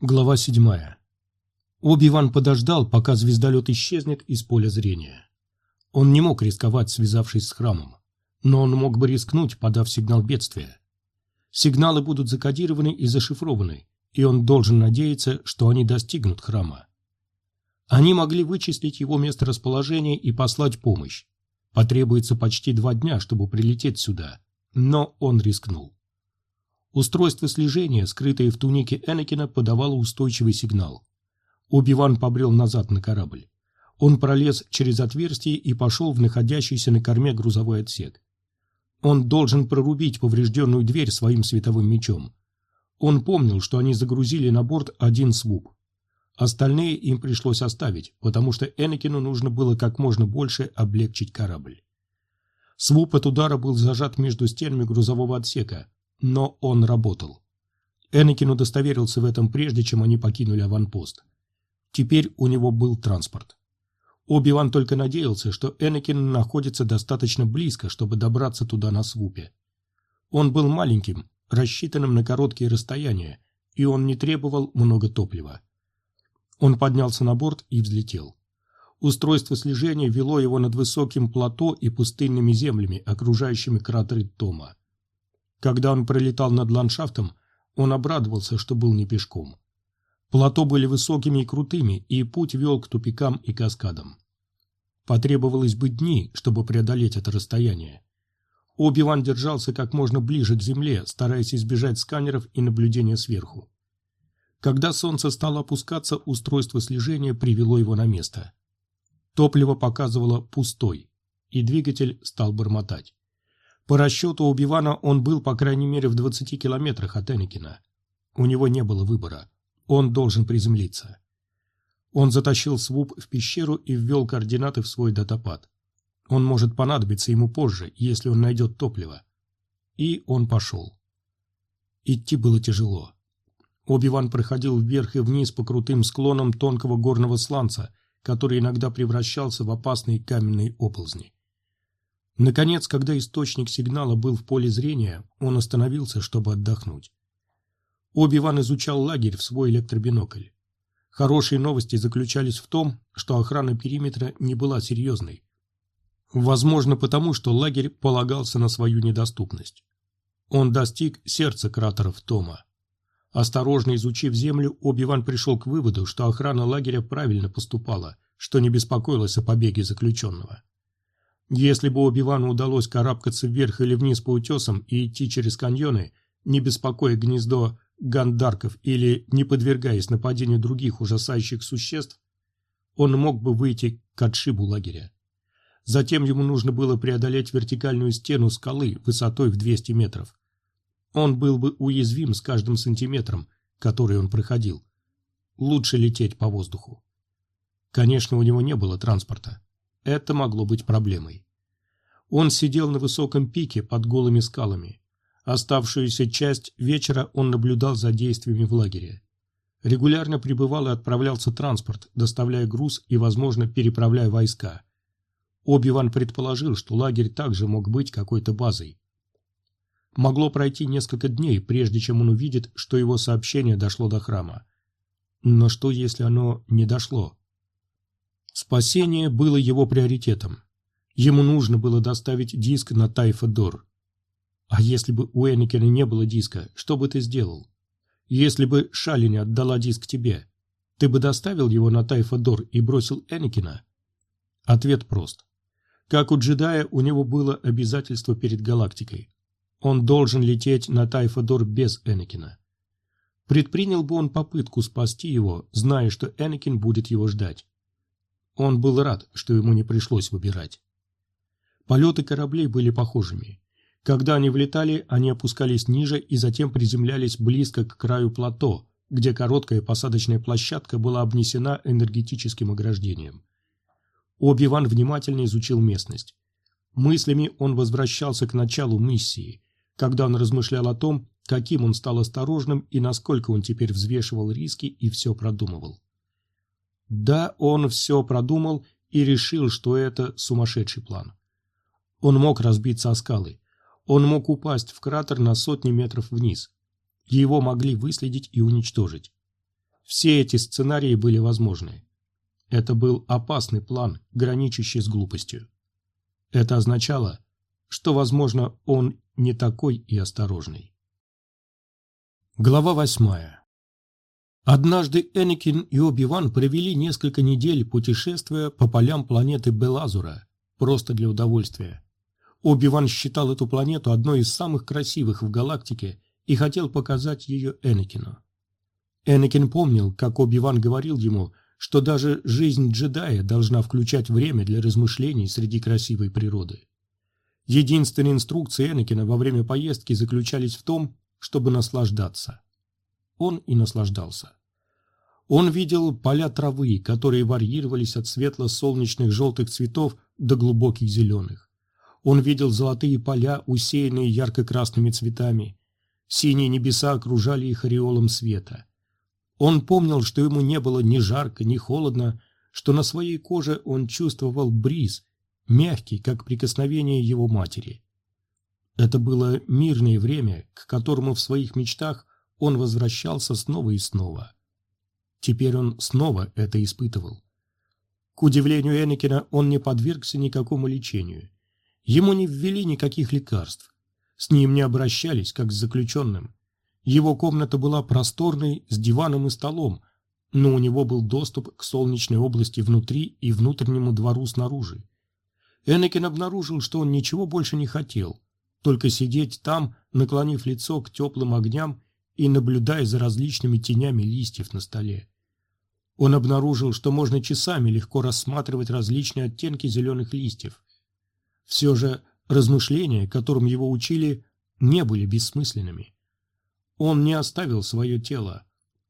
Глава седьмая. Оби-Ван подождал, пока звездолет исчезнет из поля зрения. Он не мог рисковать, связавшись с храмом, но он мог бы рискнуть, подав сигнал бедствия. Сигналы будут закодированы и зашифрованы, и он должен надеяться, что они достигнут храма. Они могли вычислить его месторасположение и послать помощь. Потребуется почти два дня, чтобы прилететь сюда, но он рискнул. Устройство слежения, скрытое в тунике Энакина, подавало устойчивый сигнал. Оби-Ван побрел назад на корабль. Он пролез через отверстие и пошел в находящийся на корме грузовой отсек. Он должен прорубить поврежденную дверь своим световым мечом. Он помнил, что они загрузили на борт один свуп. Остальные им пришлось оставить, потому что Энакину нужно было как можно больше облегчить корабль. Свуп от удара был зажат между стенами грузового отсека, но он работал. Энакин удостоверился в этом прежде, чем они покинули аванпост. Теперь у него был транспорт. Оби-Ван только надеялся, что Энакин находится достаточно близко, чтобы добраться туда на свупе. Он был маленьким, рассчитанным на короткие расстояния, и он не требовал много топлива. Он поднялся на борт и взлетел. Устройство слежения вело его над высоким плато и пустынными землями, окружающими кратеры Тома. Когда он пролетал над ландшафтом, он обрадовался, что был не пешком. Плато были высокими и крутыми, и путь вел к тупикам и каскадам. Потребовалось бы дни, чтобы преодолеть это расстояние. Оби-Ван держался как можно ближе к земле, стараясь избежать сканеров и наблюдения сверху. Когда солнце стало опускаться, устройство слежения привело его на место. Топливо показывало пустой, и двигатель стал бормотать. По расчету Убивана он был, по крайней мере, в 20 километрах от Энакина. У него не было выбора. Он должен приземлиться. Он затащил свуп в пещеру и ввел координаты в свой датапад. Он может понадобиться ему позже, если он найдет топливо. И он пошел. Идти было тяжело. Оби-Ван проходил вверх и вниз по крутым склонам тонкого горного сланца, который иногда превращался в опасные каменные оползни. Наконец, когда источник сигнала был в поле зрения, он остановился, чтобы отдохнуть. Оби-Ван изучал лагерь в свой электробинокль. Хорошие новости заключались в том, что охрана периметра не была серьезной. Возможно, потому что лагерь полагался на свою недоступность. Он достиг сердца кратеров Тома. Осторожно изучив землю, Оби-Ван пришел к выводу, что охрана лагеря правильно поступала, что не беспокоилась о побеге заключенного. Если бы Оби-Вану удалось карабкаться вверх или вниз по утесам и идти через каньоны, не беспокоя гнездо гандарков или не подвергаясь нападению других ужасающих существ, он мог бы выйти к отшибу лагеря. Затем ему нужно было преодолеть вертикальную стену скалы высотой в 200 метров. Он был бы уязвим с каждым сантиметром, который он проходил. Лучше лететь по воздуху. Конечно, у него не было транспорта. Это могло быть проблемой. Он сидел на высоком пике под голыми скалами. Оставшуюся часть вечера он наблюдал за действиями в лагере. Регулярно прибывал и отправлялся транспорт, доставляя груз и, возможно, переправляя войска. Оби-Ван предположил, что лагерь также мог быть какой-то базой. Могло пройти несколько дней, прежде чем он увидит, что его сообщение дошло до храма. Но что, если оно не дошло? Спасение было его приоритетом. Ему нужно было доставить диск на Тайфа-Дор. А если бы у Энакина не было диска, что бы ты сделал? Если бы Шалине отдала диск тебе, ты бы доставил его на Тайфа-Дор и бросил Энакина? Ответ прост. Как у джедая, у него было обязательство перед галактикой. Он должен лететь на Тайфа-Дор без Энакина. Предпринял бы он попытку спасти его, зная, что Энакин будет его ждать. Он был рад, что ему не пришлось выбирать. Полеты кораблей были похожими. Когда они влетали, они опускались ниже и затем приземлялись близко к краю плато, где короткая посадочная площадка была обнесена энергетическим ограждением. Оби-Ван внимательно изучил местность. Мыслями он возвращался к началу миссии, когда он размышлял о том, каким он стал осторожным и насколько он теперь взвешивал риски и все продумывал. Да, он все продумал и решил, что это сумасшедший план. Он мог разбиться о скалы. Он мог упасть в кратер на сотни метров вниз. Его могли выследить и уничтожить. Все эти сценарии были возможны. Это был опасный план, граничащий с глупостью. Это означало, что, возможно, он не такой и осторожный. Глава восьмая. Однажды Энакин и Оби-Ван провели несколько недель путешествуя по полям планеты Белазура, просто для удовольствия. Оби-Ван считал эту планету одной из самых красивых в галактике и хотел показать ее Энакину. Энакин помнил, как Оби-Ван говорил ему, что даже жизнь джедая должна включать время для размышлений среди красивой природы. Единственные инструкции Энакина во время поездки заключались в том, чтобы наслаждаться. Он и наслаждался. Он видел поля травы, которые варьировались от светло-солнечных желтых цветов до глубоких зеленых. Он видел золотые поля, усеянные ярко-красными цветами. Синие небеса окружали их ореолом света. Он помнил, что ему не было ни жарко, ни холодно, что на своей коже он чувствовал бриз, мягкий, как прикосновение его матери. Это было мирное время, к которому в своих мечтах он возвращался снова и снова. Теперь он снова это испытывал. К удивлению Энакина, он не подвергся никакому лечению. Ему не ввели никаких лекарств. С ним не обращались, как с заключенным. Его комната была просторной, с диваном и столом, но у него был доступ к солнечной области внутри и внутреннему двору снаружи. Энакин обнаружил, что он ничего больше не хотел, только сидеть там, наклонив лицо к теплым огням и наблюдая за различными тенями листьев на столе. Он обнаружил, что можно часами легко рассматривать различные оттенки зеленых листьев. Все же размышления, которым его учили, не были бессмысленными. Он не оставил свое тело,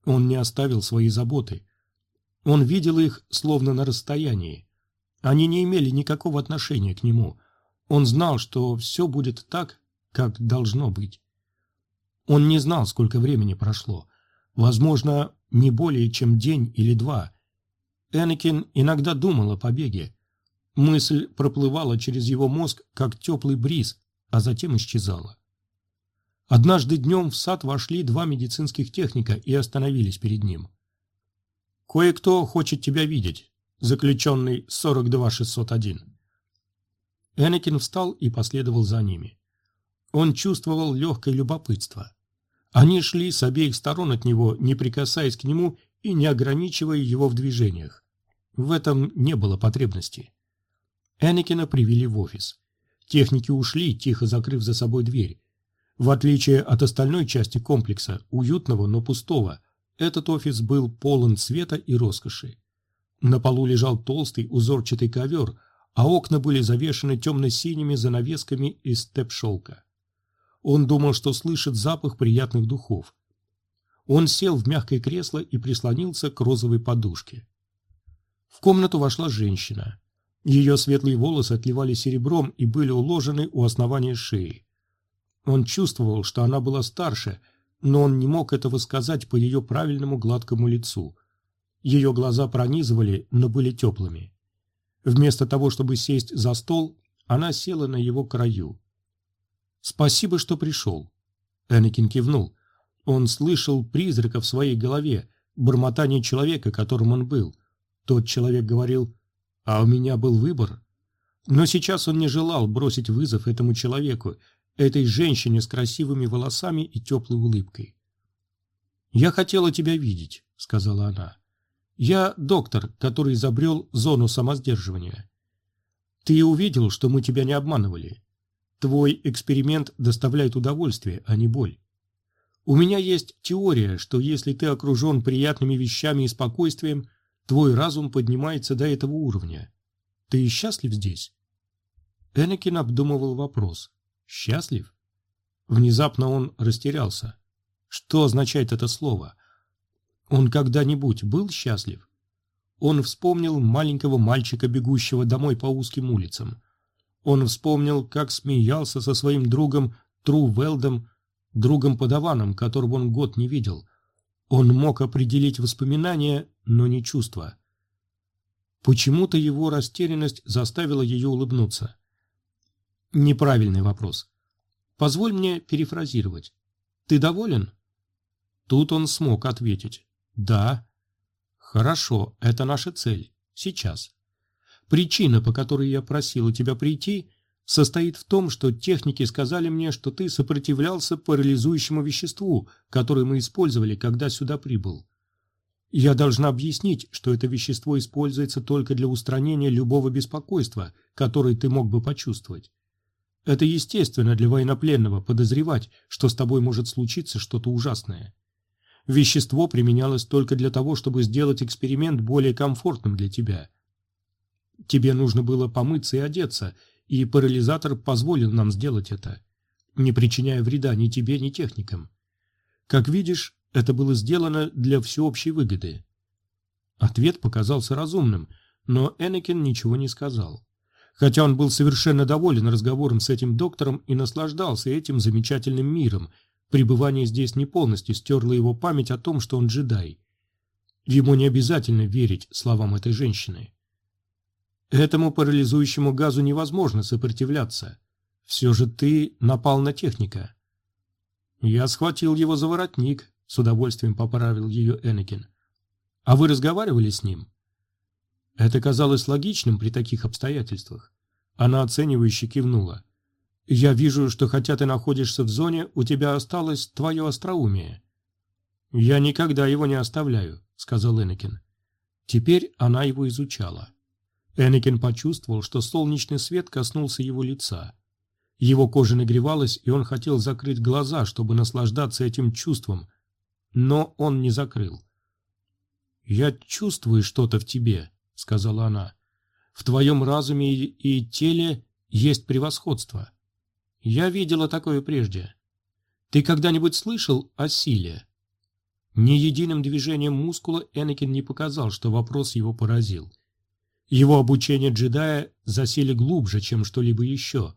он не оставил свои заботы. Он видел их словно на расстоянии. Они не имели никакого отношения к нему. Он знал, что все будет так, как должно быть. Он не знал, сколько времени прошло. Возможно, не более чем день или два. Энакин иногда думал о побеге. Мысль проплывала через его мозг, как теплый бриз, а затем исчезала. Однажды днем в сад вошли два медицинских техника и остановились перед ним. «Кое-кто хочет тебя видеть», заключенный 42601. Энакин встал и последовал за ними. Он чувствовал легкое любопытство. Они шли с обеих сторон от него, не прикасаясь к нему и не ограничивая его в движениях. В этом не было потребности. Энакина привели в офис. Техники ушли, тихо закрыв за собой дверь. В отличие от остальной части комплекса, уютного, но пустого, этот офис был полон света и роскоши. На полу лежал толстый узорчатый ковер, а окна были завешены темно-синими занавесками из степ-шелка. Он думал, что слышит запах приятных духов. Он сел в мягкое кресло и прислонился к розовой подушке. В комнату вошла женщина. Ее светлые волосы отливали серебром и были уложены у основания шеи. Он чувствовал, что она была старше, но он не мог этого сказать по ее правильному гладкому лицу. Ее глаза пронизывали, но были теплыми. Вместо того, чтобы сесть за стол, она села на его краю. «Спасибо, что пришел». Энакин кивнул. Он слышал призрака в своей голове, бормотание человека, которым он был. Тот человек говорил, «А у меня был выбор». Но сейчас он не желал бросить вызов этому человеку, этой женщине с красивыми волосами и теплой улыбкой. «Я хотела тебя видеть», — сказала она. «Я доктор, который изобрел зону самосдерживания. Ты увидел, что мы тебя не обманывали. Твой эксперимент доставляет удовольствие, а не боль. У меня есть теория, что если ты окружен приятными вещами и спокойствием, твой разум поднимается до этого уровня. Ты счастлив здесь? Энакин обдумывал вопрос. Счастлив? Внезапно он растерялся. Что означает это слово? Он когда-нибудь был счастлив? Он вспомнил маленького мальчика, бегущего домой по узким улицам. Он вспомнил, как смеялся со своим другом Тру Велдом, другом-подаваном, которого он год не видел. Он мог определить воспоминания, но не чувства. Почему-то его растерянность заставила ее улыбнуться. Неправильный вопрос. Позволь мне перефразировать. Ты доволен? Тут он смог ответить. Да. Хорошо, это наша цель. Сейчас. Причина, по которой я просил у тебя прийти, состоит в том, что техники сказали мне, что ты сопротивлялся парализующему веществу, которое мы использовали, когда сюда прибыл. Я должна объяснить, что это вещество используется только для устранения любого беспокойства, которое ты мог бы почувствовать. Это естественно для военнопленного подозревать, что с тобой может случиться что-то ужасное. Вещество применялось только для того, чтобы сделать эксперимент более комфортным для тебя. Тебе нужно было помыться и одеться, и парализатор позволил нам сделать это, не причиняя вреда ни тебе, ни техникам. Как видишь, это было сделано для всеобщей выгоды. Ответ показался разумным, но Энакин ничего не сказал. Хотя он был совершенно доволен разговором с этим доктором и наслаждался этим замечательным миром, пребывание здесь не полностью стерло его память о том, что он джедай. Ему не обязательно верить словам этой женщины. Этому парализующему газу невозможно сопротивляться. Все же ты напал на техника. Я схватил его за воротник, с удовольствием поправил ее Энакин. А вы разговаривали с ним? Это казалось логичным при таких обстоятельствах. Она оценивающе кивнула. «Я вижу, что хотя ты находишься в зоне, у тебя осталось твое остроумие». «Я никогда его не оставляю», — сказал Энакин. Теперь она его изучала. Энакин почувствовал, что солнечный свет коснулся его лица. Его кожа нагревалась, и он хотел закрыть глаза, чтобы наслаждаться этим чувством, но он не закрыл. «Я чувствую что-то в тебе», — сказала она. «В твоем разуме и теле есть превосходство. Я видела такое прежде. Ты когда-нибудь слышал о силе?» Ни единым движением мускула Энакин не показал, что вопрос его поразил. Его обучение джедая засели глубже, чем что-либо еще.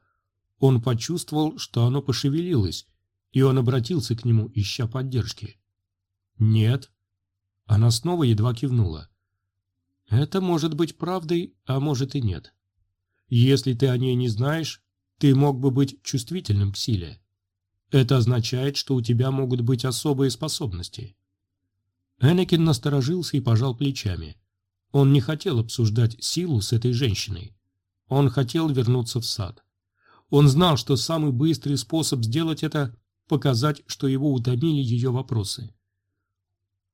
Он почувствовал, что оно пошевелилось, и он обратился к нему, ища поддержки. «Нет». Она снова едва кивнула. «Это может быть правдой, а может и нет. Если ты о ней не знаешь, ты мог бы быть чувствительным к силе. Это означает, что у тебя могут быть особые способности». Энакин насторожился и пожал плечами. Он не хотел обсуждать силу с этой женщиной. Он хотел вернуться в сад. Он знал, что самый быстрый способ сделать это – показать, что его утомили ее вопросы.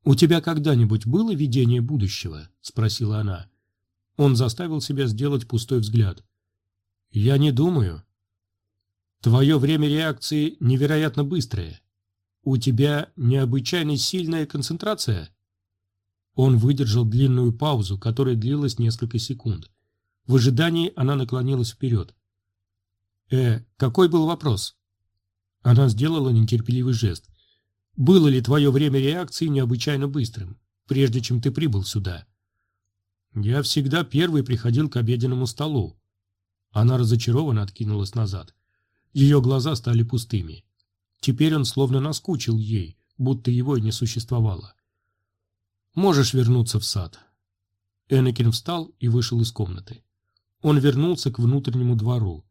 «У тебя когда-нибудь было видение будущего?» – спросила она. Он заставил себя сделать пустой взгляд. «Я не думаю». «Твое время реакции невероятно быстрое. У тебя необычайно сильная концентрация?» Он выдержал длинную паузу, которая длилась несколько секунд. В ожидании она наклонилась вперед. «Э, какой был вопрос?» Она сделала нетерпеливый жест. «Было ли твое время реакции необычайно быстрым, прежде чем ты прибыл сюда?» «Я всегда первый приходил к обеденному столу». Она разочарованно откинулась назад. Ее глаза стали пустыми. Теперь он словно наскучил ей, будто его и не существовало. Можешь вернуться в сад. Энакин встал и вышел из комнаты. Он вернулся к внутреннему двору.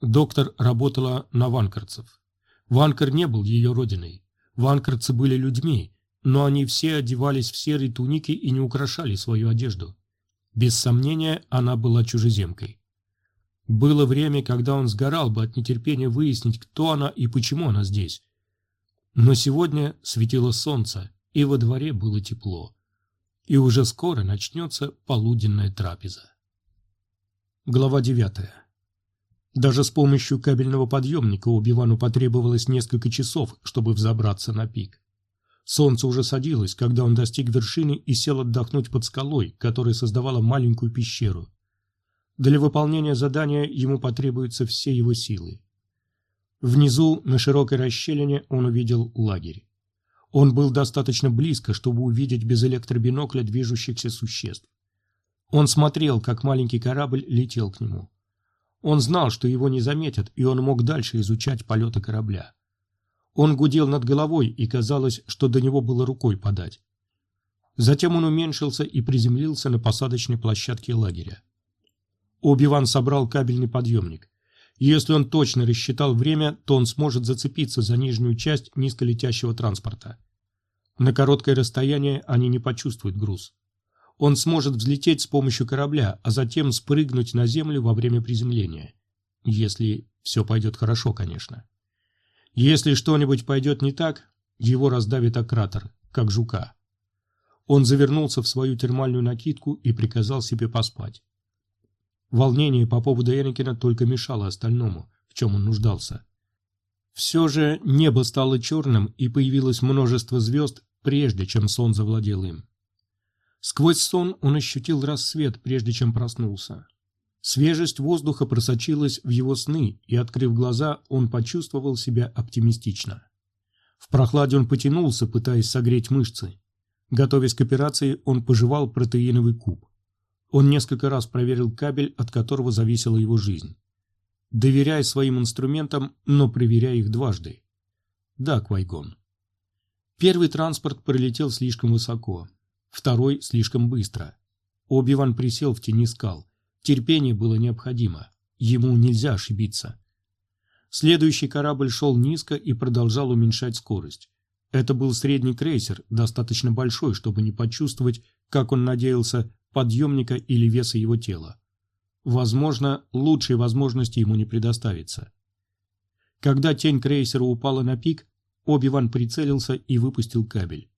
Доктор работала на ванкарцев. Ванкар не был ее родиной. Ванкарцы были людьми, но они все одевались в серые туники и не украшали свою одежду. Без сомнения, она была чужеземкой. Было время, когда он сгорал бы от нетерпения выяснить, кто она и почему она здесь. Но сегодня светило солнце, и во дворе было тепло и уже скоро начнется полуденная трапеза. Глава 9. Даже с помощью кабельного подъемника Убивану потребовалось несколько часов, чтобы взобраться на пик. Солнце уже садилось, когда он достиг вершины и сел отдохнуть под скалой, которая создавала маленькую пещеру. Для выполнения задания ему потребуются все его силы. Внизу, на широкой расщелине, он увидел лагерь. Он был достаточно близко, чтобы увидеть без электробинокля движущихся существ. Он смотрел, как маленький корабль летел к нему. Он знал, что его не заметят, и он мог дальше изучать полеты корабля. Он гудел над головой, и казалось, что до него было рукой подать. Затем он уменьшился и приземлился на посадочной площадке лагеря. Оби-Ван собрал кабельный подъемник. Если он точно рассчитал время, то он сможет зацепиться за нижнюю часть низколетящего транспорта. На короткое расстояние они не почувствуют груз. Он сможет взлететь с помощью корабля, а затем спрыгнуть на землю во время приземления. Если все пойдет хорошо, конечно. Если что-нибудь пойдет не так, его раздавит о кратер, как жука. Он завернулся в свою термальную накидку и приказал себе поспать. Волнение по поводу Энакина только мешало остальному, в чем он нуждался. Все же небо стало черным, и появилось множество звезд, прежде чем сон завладел им. Сквозь сон он ощутил рассвет, прежде чем проснулся. Свежесть воздуха просочилась в его сны, и, открыв глаза, он почувствовал себя оптимистично. В прохладе он потянулся, пытаясь согреть мышцы. Готовясь к операции, он пожевал протеиновый куб. Он несколько раз проверил кабель, от которого зависела его жизнь. Доверяй своим инструментам, но проверяй их дважды. Да, Квайгон. Первый транспорт пролетел слишком высоко, второй слишком быстро. Оби-Ван присел в тени скал. Терпение было необходимо. Ему нельзя ошибиться. Следующий корабль шел низко и продолжал уменьшать скорость. Это был средний крейсер, достаточно большой, чтобы не почувствовать, как он надеялся, подъемника или веса его тела. Возможно, лучшей возможности ему не предоставится. Когда тень крейсера упала на пик, Оби-Ван прицелился и выпустил кабель.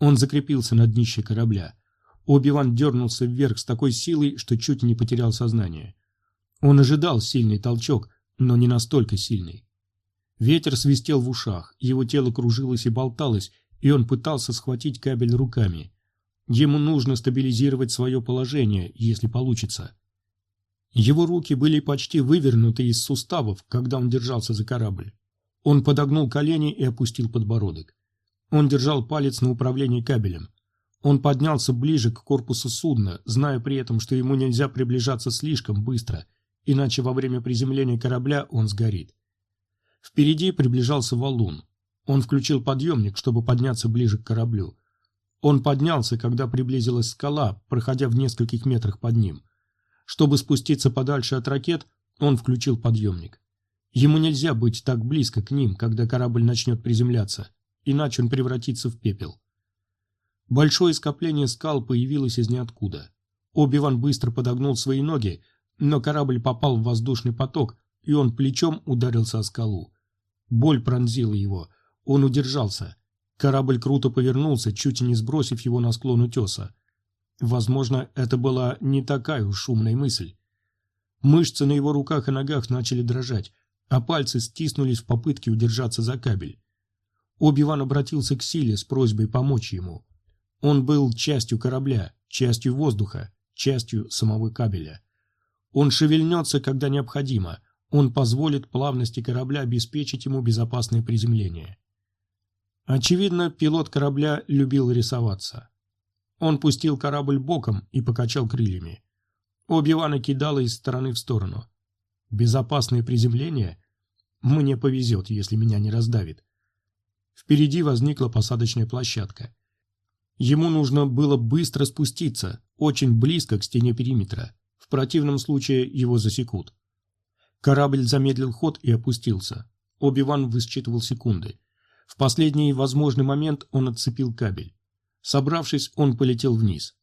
Он закрепился на днище корабля. Оби-Ван дернулся вверх с такой силой, что чуть не потерял сознание. Он ожидал сильный толчок, но не настолько сильный. Ветер свистел в ушах, его тело кружилось и болталось, и он пытался схватить кабель руками. Ему нужно стабилизировать свое положение, если получится. Его руки были почти вывернуты из суставов, когда он держался за корабль. Он подогнул колени и опустил подбородок. Он держал палец на управлении кабелем. Он поднялся ближе к корпусу судна, зная при этом, что ему нельзя приближаться слишком быстро, иначе во время приземления корабля он сгорит. Впереди приближался валун. Он включил подъемник, чтобы подняться ближе к кораблю. Он поднялся, когда приблизилась скала, проходя в нескольких метрах под ним. Чтобы спуститься подальше от ракет, он включил подъемник. Ему нельзя быть так близко к ним, когда корабль начнет приземляться, иначе он превратится в пепел. Большое скопление скал появилось из ниоткуда. Оби-Ван быстро подогнул свои ноги, но корабль попал в воздушный поток, и он плечом ударился о скалу. Боль пронзила его. Он удержался. Корабль круто повернулся, чуть не сбросив его на склон утеса. Возможно, это была не такая уж шумная мысль. Мышцы на его руках и ногах начали дрожать, а пальцы стиснулись в попытке удержаться за кабель. Оби-Ван обратился к Силе с просьбой помочь ему. Он был частью корабля, частью воздуха, частью самого кабеля. Он шевельнется, когда необходимо. Он позволит плавности корабля обеспечить ему безопасное приземление. Очевидно, пилот корабля любил рисоваться. Он пустил корабль боком и покачал крыльями. Оби-Вана кидало из стороны в сторону. Безопасное приземление? Мне повезет, если меня не раздавит. Впереди возникла посадочная площадка. Ему нужно было быстро спуститься, очень близко к стене периметра. В противном случае его засекут. Корабль замедлил ход и опустился. Оби-Ван высчитывал секунды. В последний возможный момент он отцепил кабель. Собравшись, он полетел вниз.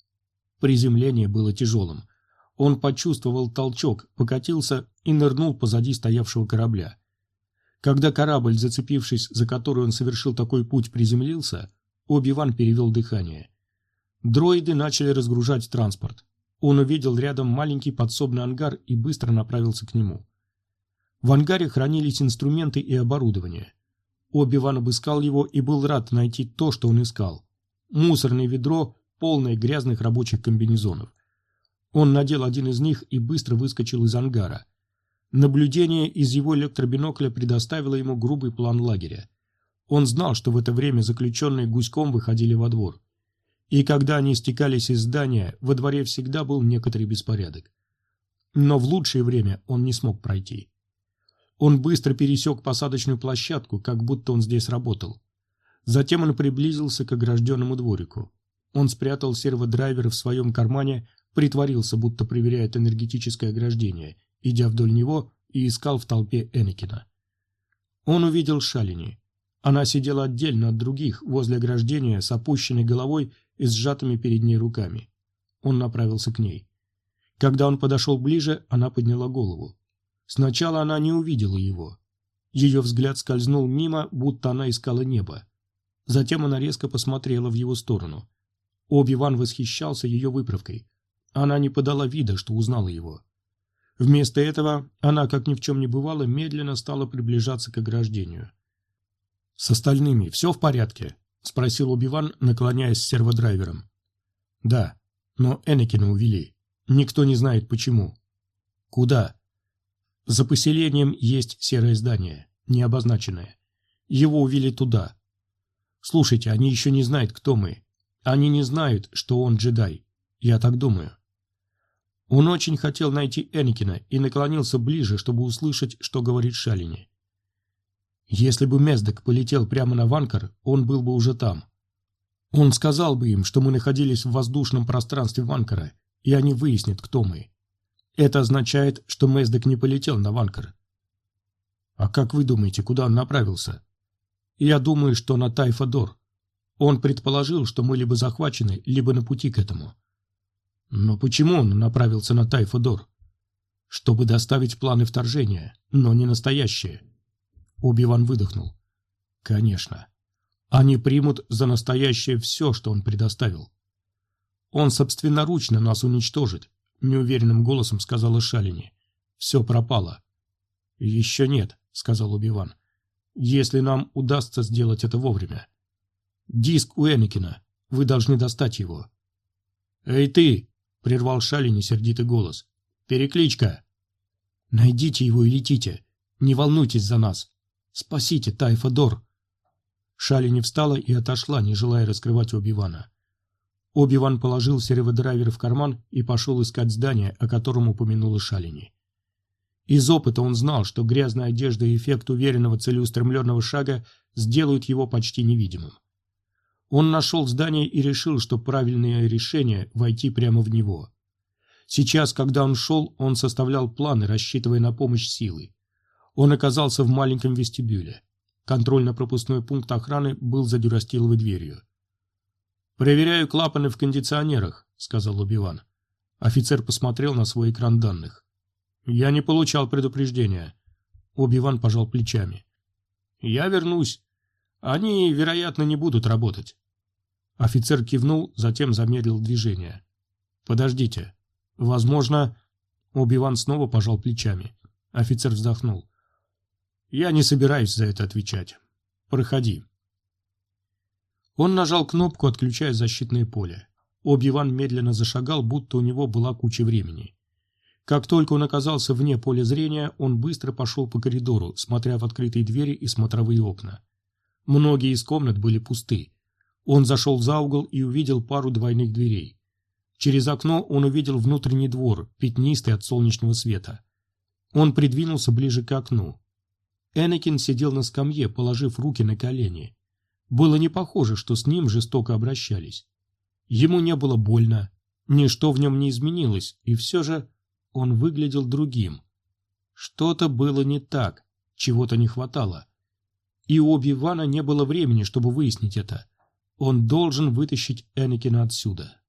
Приземление было тяжелым. Он почувствовал толчок, покатился и нырнул позади стоявшего корабля. Когда корабль, зацепившись, за который он совершил такой путь, приземлился, Оби-Ван перевел дыхание. Дроиды начали разгружать транспорт. Он увидел рядом маленький подсобный ангар и быстро направился к нему. В ангаре хранились инструменты и оборудование. Оби-Ван обыскал его и был рад найти то, что он искал мусорное ведро, полное грязных рабочих комбинезонов. Он надел один из них и быстро выскочил из ангара. Наблюдение из его электробинокля предоставило ему грубый план лагеря. Он знал, что в это время заключенные гуськом выходили во двор. И когда они стекались из здания, во дворе всегда был некоторый беспорядок. Но в лучшее время он не смог пройти. Он быстро пересек посадочную площадку, как будто он здесь работал. Затем он приблизился к огражденному дворику. Он спрятал серводрайвер в своем кармане, притворился, будто проверяет энергетическое ограждение, идя вдоль него и искал в толпе Энакина. Он увидел Шалини. Она сидела отдельно от других, возле ограждения, с опущенной головой и сжатыми перед ней руками. Он направился к ней. Когда он подошел ближе, она подняла голову. Сначала она не увидела его. Ее взгляд скользнул мимо, будто она искала небо. Затем она резко посмотрела в его сторону. Оби-Ван восхищался ее выправкой. Она не подала вида, что узнала его. Вместо этого она, как ни в чем не бывало, медленно стала приближаться к ограждению. «С остальными все в порядке?» – спросил Оби-Ван, наклоняясь с серводрайвером. «Да, но Энакина увели. Никто не знает почему». «Куда?» «За поселением есть серое здание, необозначенное. Его увели туда. Слушайте, они еще не знают, кто мы. Они не знают, что он джедай. Я так думаю». Он очень хотел найти Энакина и наклонился ближе, чтобы услышать, что говорит Шалини. Если бы Мездек полетел прямо на Ванкар, он был бы уже там. Он сказал бы им, что мы находились в воздушном пространстве Ванкара, и они выяснят, кто мы. Это означает, что Мездек не полетел на Ванкар. А как вы думаете, куда он направился? Я думаю, что на Тайфадор. Он предположил, что мы либо захвачены, либо на пути к этому. Но почему он направился на Тайфадор? Чтобы доставить планы вторжения, но не настоящие. Оби-Ван выдохнул. Конечно. Они примут за настоящее все, что он предоставил. Он собственноручно нас уничтожит, неуверенным голосом сказала Шалини. Все пропало. Еще нет, сказал Оби-Ван. Если нам удастся сделать это вовремя. Диск у Энакина. Вы должны достать его. Эй ты! прервал Шалини сердитый голос. Перекличка! Найдите его и летите. Не волнуйтесь за нас. Спасите Тайфадор!» Шали не встала и отошла, не желая раскрывать Оби-Вана. Оби-Ван положил серводрайвер в карман и пошел искать здание, о котором упомянула Шалини. Из опыта он знал, что грязная одежда и эффект уверенного целеустремленного шага сделают его почти невидимым. Он нашел здание и решил, что правильное решение – войти прямо в него. Сейчас, когда он шел, он составлял планы, рассчитывая на помощь силы. Он оказался в маленьком вестибюле. Контрольно-пропускной пункт охраны был за дюрастиловой дверью. «Проверяю клапаны в кондиционерах», — сказал Убиван. Офицер посмотрел на свой экран данных. «Я не получал предупреждения». Оби-Ван пожал плечами. «Я вернусь. Они, вероятно, не будут работать». Офицер кивнул, затем замедлил движение. «Подождите. Возможно...» Оби-Ван снова пожал плечами. Офицер вздохнул. Я не собираюсь за это отвечать. Проходи. Он нажал кнопку, отключая защитное поле. Оби-Ван медленно зашагал, будто у него была куча времени. Как только он оказался вне поля зрения, он быстро пошел по коридору, смотря в открытые двери и смотровые окна. Многие из комнат были пусты. Он зашел за угол и увидел пару двойных дверей. Через окно он увидел внутренний двор, пятнистый от солнечного света. Он придвинулся ближе к окну. Энакин сидел на скамье, положив руки на колени. Было не похоже, что с ним жестоко обращались. Ему не было больно, ничто в нем не изменилось, и все же он выглядел другим. Что-то было не так, чего-то не хватало. И у Оби-Вана не было времени, чтобы выяснить это. Он должен вытащить Энакина отсюда.